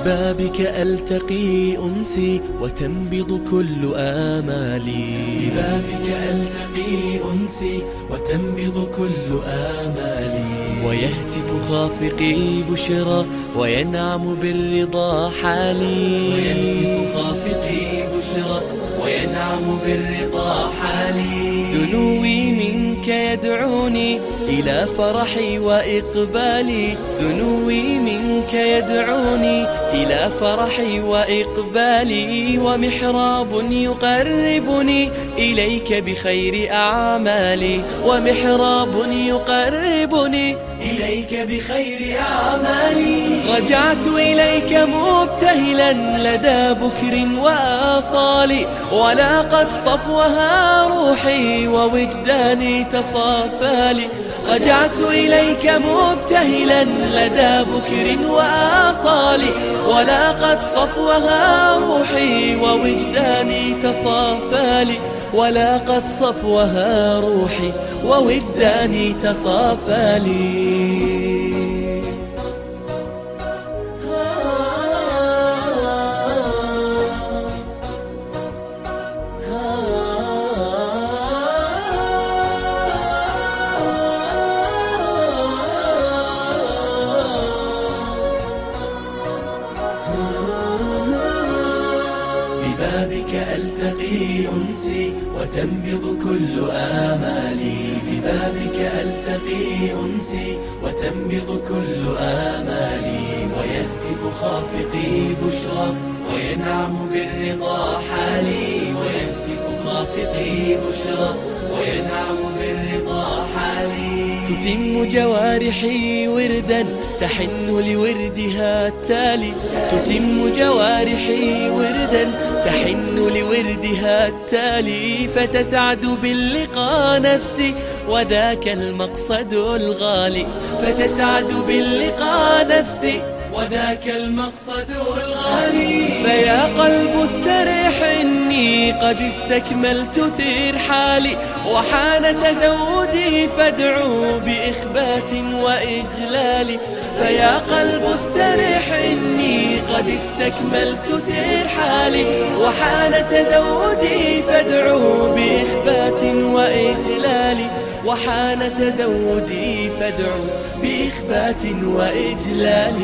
ببابك ألتقي أنسي وتنبض كل آمالي. ببابك ألتقي أنسي وتنبض كل آمالي. ويهتف خافقي بشرى وينعم بالرضا حالي. ويهتف خافقي بشرى وينعم بالرضا حالي. دنوي يدعوني إلى فرحي وإقبالي. دنوي منك يدعوني إلى فرحي وإقبالي. ومحراب يقربني إليك بخير أعمالي. ومحراب يقربني إليك بخير أعمالي. رجعت إليك مبتهلا لدى بكر وآصالي ولاقت صفوها روحي ووجداني تصافى لي رجعت إليك مبتهلا لدى بكر وآصالي ولاقت صفوها روحي ووجداني تصافى لي ولاقت صفوها روحي ووجداني تصافى لي ببابك ألتقي أنسي وتنبض كل آمالي. ببابك ألتقي أنسي وتنبض كل آمالي. ويهتف خافقي بشرى وينعم بالرضا حالي. ويهتف خافقي بشرى وينعم بالرضا حالي. تتم جوارحي وردا تحن لوردها التالي. تتم جوارحي وردا تحن لوردها التالي. فتسعد باللقاء نفسي وذاك المقصد الغالي. فتسعد باللقاء نفسي وذاك المقصد الغالي. فيا قلب استرح قد استكملت ترحالي وحان تزودي فادعوا بإخبات وإجلال فيا قلب استرح إني قد استكملت ترحالي. وحان تزودي فادعوا بإخبات وإجلال وحان تزودي فادعوا بإخبات وإجلال